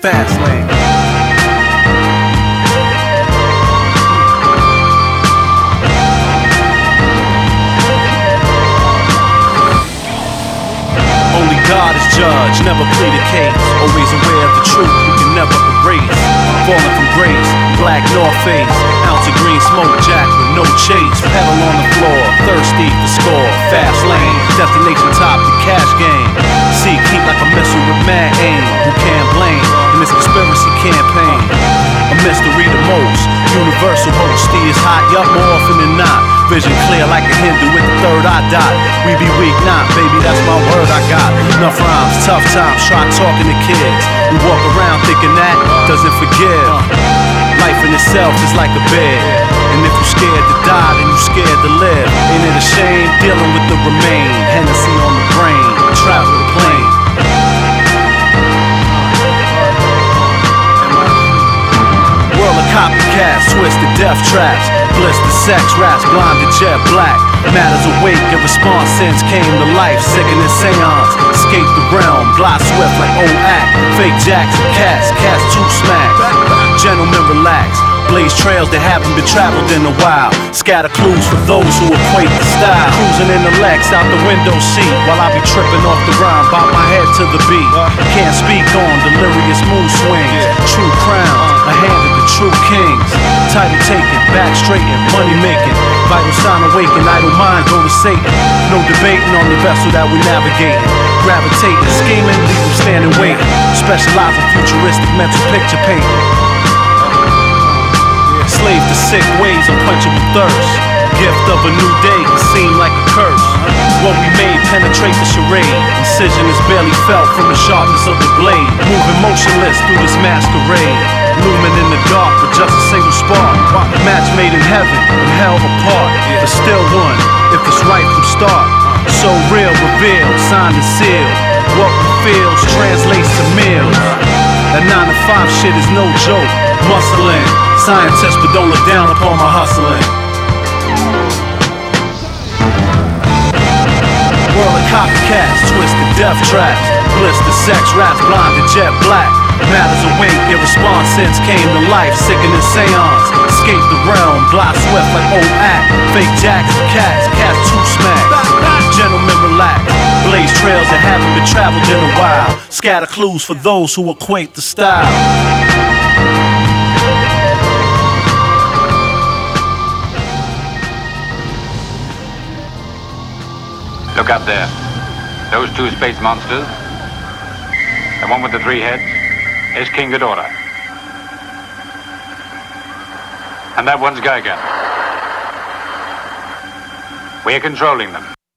Fast lane. Only God is judge, never plead a case. Always aware of the truth, we can never erase. Falling from grace, black North Face. Ounce of green smoke jack with no chase. Pedal on the floor, thirsty for score. Fast lane, destination top, the cash game. See, keep like a missile with mad aim. Who can't most. Universal host, is hot, yup, more often than not. Vision clear like a Hindu with the third eye dot. We be weak, not baby, that's my word I got. Enough rhymes, tough times, try talking to kids. We walk around thinking that doesn't forgive. Life in itself is like a bed. And if you're scared to die, then you're scared to live. Ain't it a shame death traps, blister sex raps, blinded jet black. Matters awake in response since came to life, sickening seance. Escape the realm, glide swift like old act. Fake jacks and cats, cats too smack. Gentlemen relax, blaze trails that haven't been traveled in a while. Scatter clues for those who equate the style. Cruising in the Lex out the window seat while I be tripping off the rhyme, bob my head to the beat. Can't speak on delirious mood swings. True crown, a hand of the true kings. Title taken, back straightened, money making. Vital sign awaken, idle mind go to Satan. No debating on the vessel that we navigating. Gravitating, scheming, leave them standing waiting. Specialize in futuristic mental picture painting. Slave to sick ways, unquenchable thirst. Gift of a new day can seem like a curse. What we made penetrate the charade. Incision is barely felt from the sharpness of the motionless through this masquerade. Looming in the dark with just a single spark. A match made in heaven and hell apart. But still one, if it's right from start. So real, revealed, signed and sealed. What feels translates to meals. That 9 to 5 shit is no joke. Muscling, scientists, but don't look down upon my hustling. World of copycats, twisted death traps, blister sex raps, blinded jet black. Matters awake, response since came to life, sickening seance. Escape the realm, glide swift like old act. Fake jacks and cats, cats too smack. Gentlemen relax, blaze trails that haven't been traveled in a while. Scatter clues for those who equate the style. Look up there. Those two space monsters. The one with the three heads is King Ghidorah. And that one's Gigan. We're controlling them.